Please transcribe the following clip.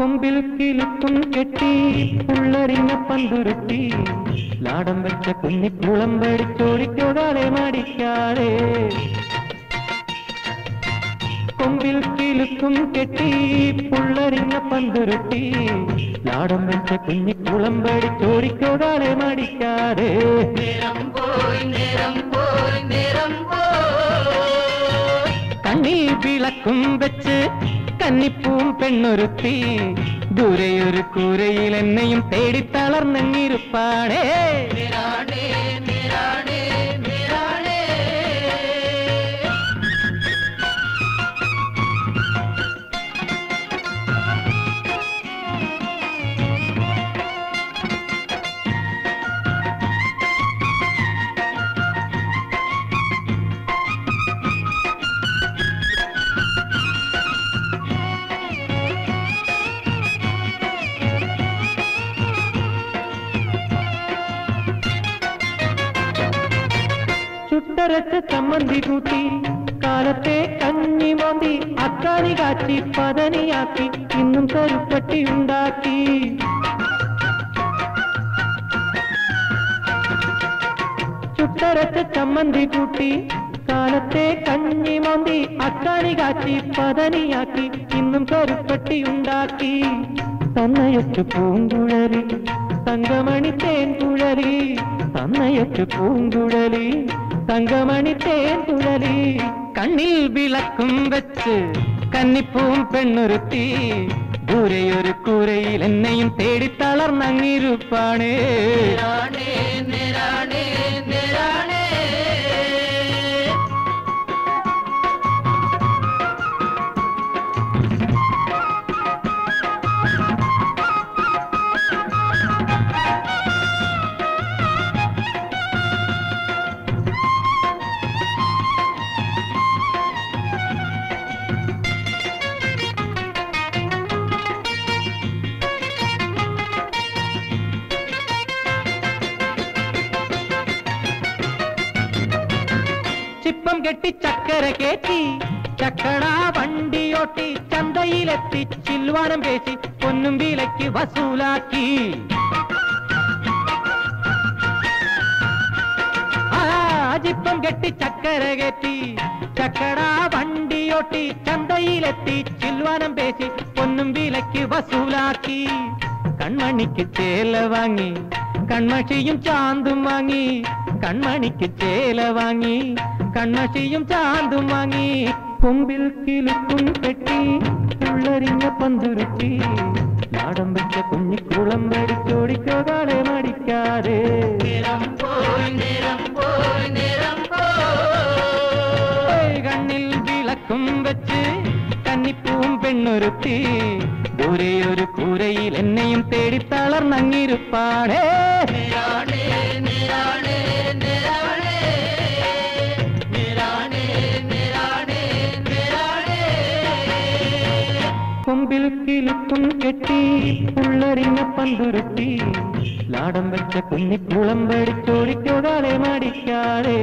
கொம்பில் கிழிக்கும் கெட்டி உள்ளறிந்த பந்துருட்டி லாடம் வச்ச கும்மி குளம்படி தோழிக்கோதாலே மடிக்காதே கொம்பில் கிழுக்கும் கெட்டி புள்ளறிங்க பந்துருட்டி லாடம் வச்ச குஞ்சு குளம்படி சோரிக்கோதாலே மடிக்காதே தண்ணி விளக்கும் வச்சு കന്നിപ്പൂം പെണ്ണൊരുത്തി. ദൂരെയൊരു കൂരയിൽ എന്നെയും തേടി തളർന്നിരുപ്പാടേ ചുട്ടരച്ച ചമ്മന്തി കൂട്ടി കാലത്തെ കഞ്ഞി മോന്തി അക്കാലി കാച്ചി പതനിയാക്കി ഇന്നും കരുപ്പട്ടി ഉണ്ടാക്കി. ചുട്ടരച്ച ചമ്മന്തി കൂട്ടി കാലത്തെ കഞ്ഞി മോന്തി അക്കാലി കാച്ചി പതനിയാക്കി ഇന്നും കരുപ്പട്ടി ഉണ്ടാക്കി. തന്നയച്ചു പൂങ്കുഴലി തങ്കമണി തേൻ കുഴലി തന്നയച്ചു പൂങ്കുഴലി. തങ്കമണി തേൻ കുഴലി കണ്ണിൽ വിളക്കും വെച്ച് കന്നിപ്പൂം പെണ്ണുരുത്തി. ദൂരെയൊരു കൂരയിൽ എന്നെയും തേടി തളർന്നങ്ങിരുപ്പാണേ. ചിപ്പം കെട്ടി ചക്കര കേറ്റി ചക്കട വണ്ടിയോട്ടി ചന്തയിലെത്തി ചിൽവാനം പേശി പൊന്നും വിലയ്ക്ക് വസൂലാക്കി ആ ചിപ്പം കെട്ടി ചക്കര കയറ്റി ചക്കട വണ്ടിയോട്ടി ചന്തയിലെത്തി ചിൽവാനം പേശി പൊന്നും വിലയ്ക്ക് വസൂലാക്കി കൺമണിക്ക് ചേല വാങ്ങി കൺമഷിയും ചാന്തും വാങ്ങി കൺമണിക്ക് ചേല വാങ്ങി കൺമഷിയും ചാന്തും വാങ്ങി. കൊമ്പിൽ കിലുക്കും കെട്ടി ഉള്ളരിഞ്ഞ പന്തുരുത്തി നാടം വെച്ച കുഞ്ഞിക്കുളം വരിച്ചോടിക്കോകാളെ മടിക്കാതെ. കണ്ണിൽ വിളക്കും വെച്ച് കന്നിപ്പൂവും പെണ്ണൊരുത്തി ദൂരെ ഒരു കൂരയിൽ എന്നെയും തേടി തളർന്നങ്ങിരുപ്പാടേ കെട്ടി ഉള്ളറിഞ്ഞ പന്തുരുത്തി ലാടം വെച്ച കുഞ്ഞിക്കുളം പഠിച്ചോടിക്കോകാതെ മടിക്കാതെ